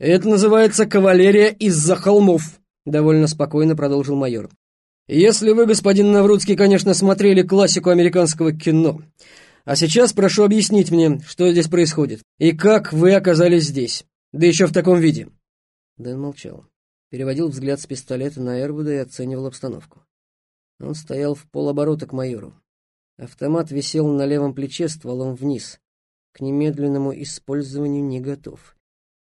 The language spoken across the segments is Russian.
«Это называется кавалерия из-за холмов», — довольно спокойно продолжил майор. «Если вы, господин Наврудский, конечно, смотрели классику американского кино. А сейчас прошу объяснить мне, что здесь происходит, и как вы оказались здесь, да еще в таком виде». Дэн молчал, переводил взгляд с пистолета на Эрвуда и оценивал обстановку. Он стоял в полоборота к майору. Автомат висел на левом плече стволом вниз. К немедленному использованию не готов.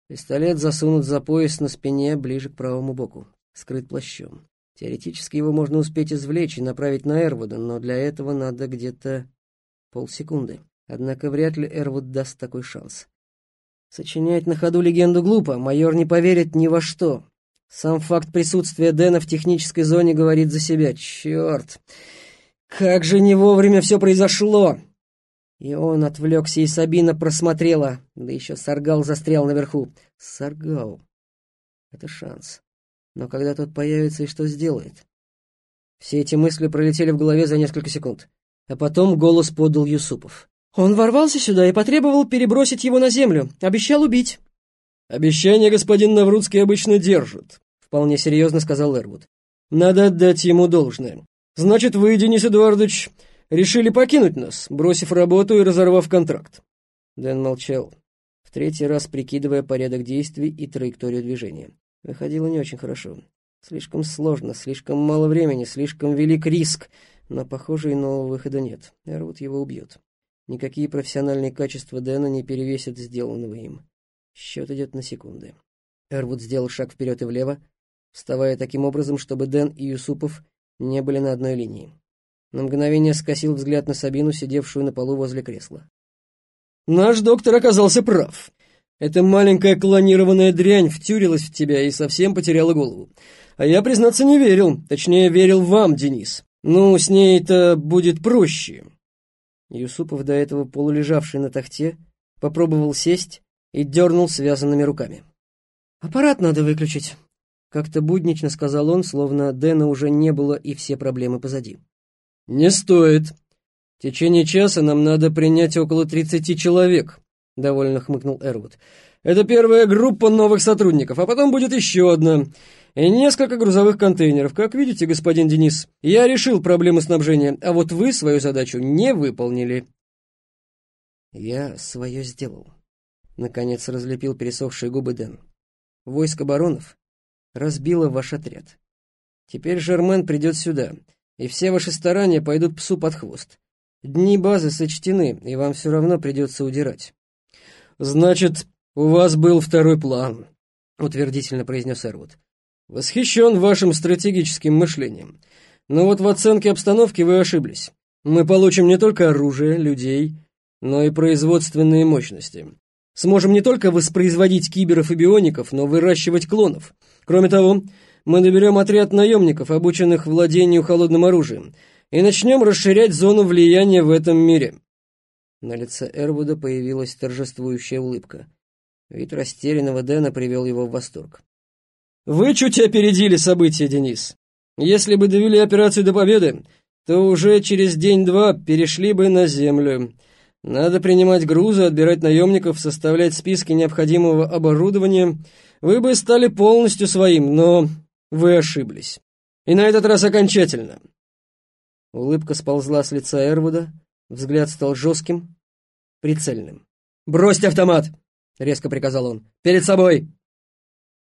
Пистолет засунут за пояс на спине ближе к правому боку, скрыт плащом. Теоретически его можно успеть извлечь и направить на Эрвуда, но для этого надо где-то полсекунды. Однако вряд ли Эрвуд даст такой шанс. Сочинять на ходу легенду глупо, майор не поверит ни во что. Сам факт присутствия Дэна в технической зоне говорит за себя. Черт! Как же не вовремя все произошло! И он отвлекся, и Сабина просмотрела, да еще Саргал застрял наверху. Саргал. Это шанс. Но когда тот появится и что сделает? Все эти мысли пролетели в голове за несколько секунд. А потом голос подал Юсупов. Он ворвался сюда и потребовал перебросить его на землю. Обещал убить. «Обещание господин Наврудский обычно держит», — вполне серьезно сказал Эрвуд. «Надо отдать ему должное. Значит, вы, Денис Эдуардович, решили покинуть нас, бросив работу и разорвав контракт». Дэн молчал, в третий раз прикидывая порядок действий и траекторию движения. Выходило не очень хорошо. Слишком сложно, слишком мало времени, слишком велик риск, но, похоже, иного выхода нет. Эрвуд его убьет. Никакие профессиональные качества Дэна не перевесят сделанного им. Счет идет на секунды. Эрвуд сделал шаг вперед и влево, вставая таким образом, чтобы Дэн и Юсупов не были на одной линии. На мгновение скосил взгляд на Сабину, сидевшую на полу возле кресла. «Наш доктор оказался прав. Эта маленькая клонированная дрянь втюрилась в тебя и совсем потеряла голову. А я, признаться, не верил. Точнее, верил вам, Денис. Ну, с ней-то будет проще». Юсупов, до этого полулежавший на тахте, попробовал сесть и дернул связанными руками. «Аппарат надо выключить», как-то буднично сказал он, словно Дэна уже не было и все проблемы позади. «Не стоит. В течение часа нам надо принять около тридцати человек», — довольно хмыкнул Эрвуд. «Это первая группа новых сотрудников, а потом будет еще одна. И несколько грузовых контейнеров. Как видите, господин Денис, я решил проблему снабжения, а вот вы свою задачу не выполнили». «Я свое сделал», — наконец разлепил пересохшие губы Дэн. «Войско баронов разбила ваш отряд. Теперь Жермен придет сюда, и все ваши старания пойдут псу под хвост. Дни базы сочтены, и вам все равно придется удирать». «Значит, у вас был второй план», — утвердительно произнес Эрвуд. «Восхищен вашим стратегическим мышлением. Но вот в оценке обстановки вы ошиблись. Мы получим не только оружие, людей, но и производственные мощности. Сможем не только воспроизводить киберов и биоников, но выращивать клонов. Кроме того, мы наберем отряд наемников, обученных владению холодным оружием, и начнем расширять зону влияния в этом мире». На лице Эрвуда появилась торжествующая улыбка. Вид растерянного Дэна привел его в восторг. «Вы чуть опередили события, Денис. Если бы довели операцию до победы, то уже через день-два перешли бы на землю. Надо принимать грузы, отбирать наемников, составлять списки необходимого оборудования — вы бы стали полностью своим, но вы ошиблись. И на этот раз окончательно. Улыбка сползла с лица Эрвуда, взгляд стал жестким, прицельным. «Бросьте автомат!» — резко приказал он. «Перед собой!»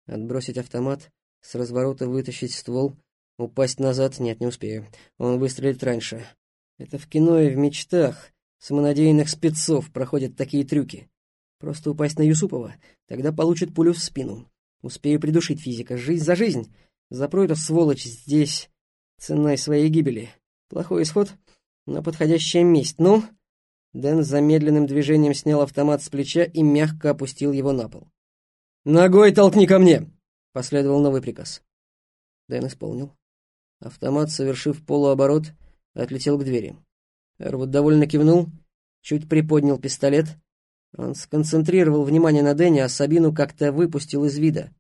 Отбросить автомат, с разворота вытащить ствол, упасть назад нет, не успею. Он выстрелит раньше. Это в кино и в мечтах самонадеянных спецов проходят такие трюки. Просто упасть на Юсупова, тогда получит пулю в спину. Успею придушить физика. Жизнь за жизнь. Запрой эту сволочь здесь, ценой своей гибели. Плохой исход, но подходящее месть. Ну?» Дэн замедленным движением снял автомат с плеча и мягко опустил его на пол. «Ногой толкни ко мне!» — последовал новый приказ. Дэн исполнил. Автомат, совершив полуоборот, отлетел к двери. Эрвуд довольно кивнул, чуть приподнял пистолет, он сконцентрировал внимание на Дэне, а Сабину как-то выпустил из вида.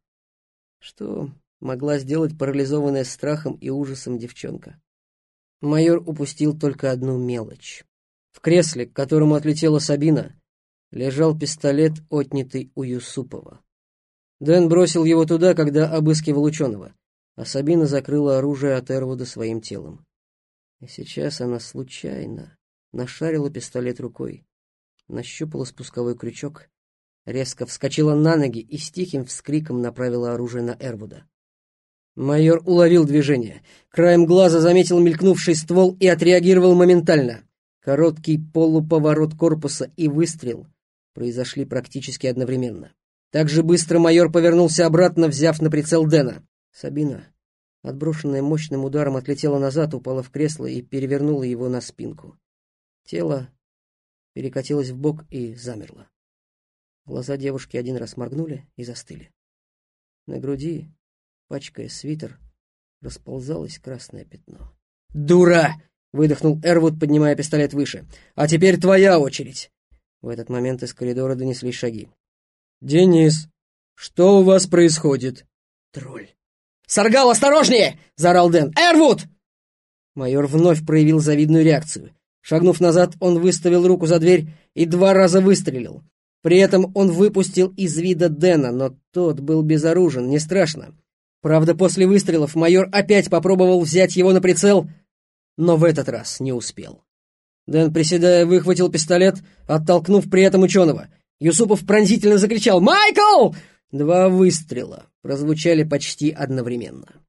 Что могла сделать парализованная страхом и ужасом девчонка? Майор упустил только одну мелочь. В кресле, к которому отлетела Сабина, лежал пистолет, отнятый у Юсупова. Дэн бросил его туда, когда обыскивал ученого, а Сабина закрыла оружие от Эрвуда своим телом. И сейчас она случайно нашарила пистолет рукой, нащупала спусковой крючок, резко вскочила на ноги и с тихим вскриком направила оружие на Эрвуда. Майор уловил движение, краем глаза заметил мелькнувший ствол и отреагировал моментально. Короткий полуповорот корпуса и выстрел произошли практически одновременно. Так же быстро майор повернулся обратно, взяв на прицел Дэна. Сабина, отброшенная мощным ударом, отлетела назад, упала в кресло и перевернула его на спинку. Тело перекатилось в бок и замерло. Глаза девушки один раз моргнули и застыли. На груди, пачкая свитер, расползалось красное пятно. «Дура!» — выдохнул Эрвуд, поднимая пистолет выше. «А теперь твоя очередь!» В этот момент из коридора донеслись шаги. «Денис, что у вас происходит?» «Тролль». «Саргал, осторожнее!» — заорал Дэн. «Эрвуд!» Майор вновь проявил завидную реакцию. Шагнув назад, он выставил руку за дверь и два раза выстрелил. При этом он выпустил из вида Дэна, но тот был безоружен, не страшно. Правда, после выстрелов майор опять попробовал взять его на прицел, но в этот раз не успел. Дэн, приседая, выхватил пистолет, оттолкнув при этом ученого. Юсупов пронзительно закричал «Майкл!» Два выстрела прозвучали почти одновременно.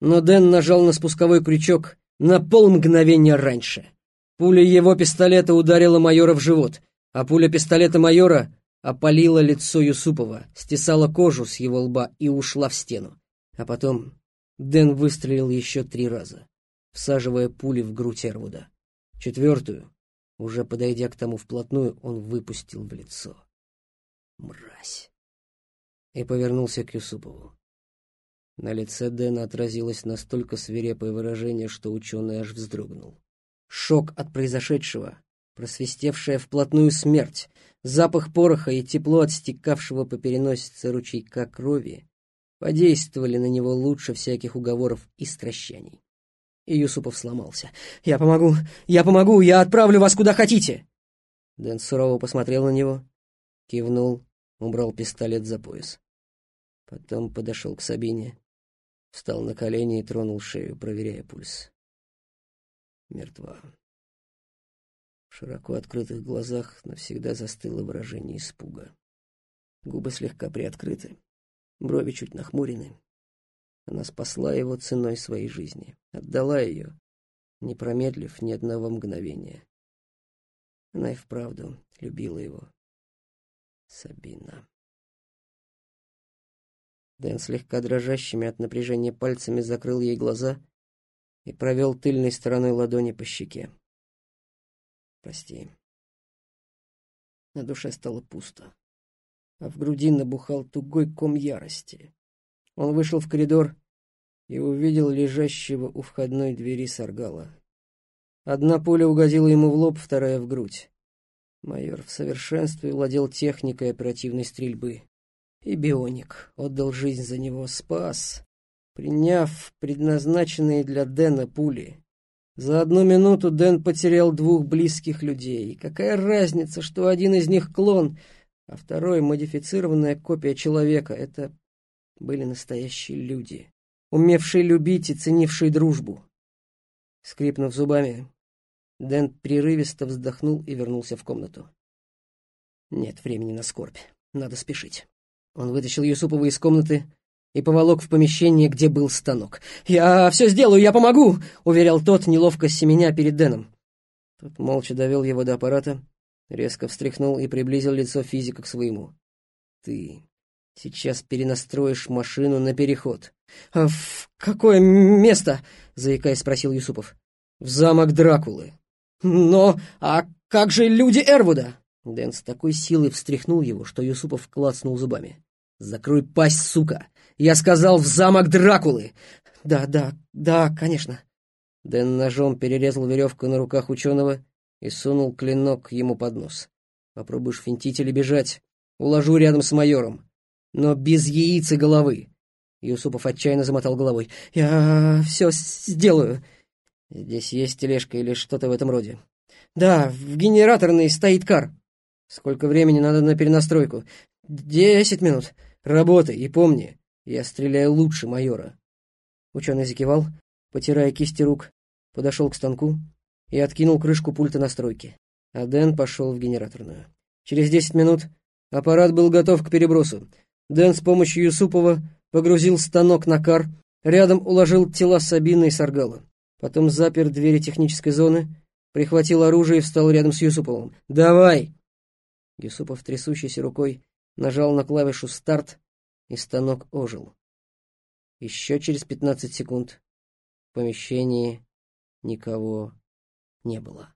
Но Дэн нажал на спусковой крючок на полмгновения раньше. Пуля его пистолета ударила майора в живот, а пуля пистолета майора опалила лицо Юсупова, стесала кожу с его лба и ушла в стену. А потом Дэн выстрелил еще три раза, всаживая пули в грудь Эрвуда. Четвертую, уже подойдя к тому вплотную, он выпустил в лицо. Мразь. И повернулся к Юсупову. На лице Дэна отразилось настолько свирепое выражение, что ученый аж вздрогнул. Шок от произошедшего, просвистевшая вплотную смерть, запах пороха и тепло от стекавшего по переносице ручейка крови подействовали на него лучше всяких уговоров и стращаний. И Юсупов сломался. «Я помогу! Я помогу! Я отправлю вас куда хотите!» Дэн сурово посмотрел на него, кивнул, убрал пистолет за пояс. Потом подошел к Сабине, встал на колени и тронул шею, проверяя пульс. Мертва. В широко открытых глазах навсегда застыло выражение испуга. Губы слегка приоткрыты, брови чуть нахмурены. Она спасла его ценой своей жизни, отдала ее, не промедлив ни одного мгновения. Она и вправду любила его. Сабина. Дэн слегка дрожащими от напряжения пальцами закрыл ей глаза и провел тыльной стороной ладони по щеке. «Прости». На душе стало пусто, а в груди набухал тугой ком ярости. Он вышел в коридор и увидел лежащего у входной двери Саргала. Одна пуля угодила ему в лоб, вторая — в грудь. Майор в совершенстве владел техникой оперативной стрельбы. И Бионик отдал жизнь за него, спас, приняв предназначенные для Дэна пули. За одну минуту Дэн потерял двух близких людей. Какая разница, что один из них клон, а второй — модифицированная копия человека. Это были настоящие люди, умевшие любить и ценившие дружбу. Скрипнув зубами, Дэн прерывисто вздохнул и вернулся в комнату. Нет времени на скорбь, надо спешить. Он вытащил Юсупова из комнаты и поволок в помещение, где был станок. «Я все сделаю, я помогу!» — уверял тот, неловко семеня перед Дэном. Тот молча довел его до аппарата, резко встряхнул и приблизил лицо физика к своему. «Ты сейчас перенастроишь машину на переход». «А в какое место?» — заикаясь, спросил Юсупов. «В замок Дракулы». «Но, а как же люди Эрвуда?» Дэн с такой силой встряхнул его, что Юсупов клацнул зубами. «Закрой пасть, сука! Я сказал, в замок Дракулы!» «Да, да, да, конечно». Дэн ножом перерезал веревку на руках ученого и сунул клинок ему под нос. «Попробуешь финтить или бежать? Уложу рядом с майором. Но без яиц и головы». Юсупов отчаянно замотал головой. «Я все сделаю». «Здесь есть тележка или что-то в этом роде?» «Да, в генераторной стоит кар». «Сколько времени надо на перенастройку?» «Десять минут». Работай и помни, я стреляю лучше майора». Ученый закивал, потирая кисти рук, подошел к станку и откинул крышку пульта настройки. А Дэн пошел в генераторную. Через десять минут аппарат был готов к перебросу. Дэн с помощью Юсупова погрузил станок на кар, рядом уложил тела Сабины и Саргала. Потом запер двери технической зоны, прихватил оружие и встал рядом с Юсуповым. «Давай!» Юсупов трясущейся рукой нажал на клавишу «Старт», и станок ожил. Еще через пятнадцать секунд в помещении никого не было.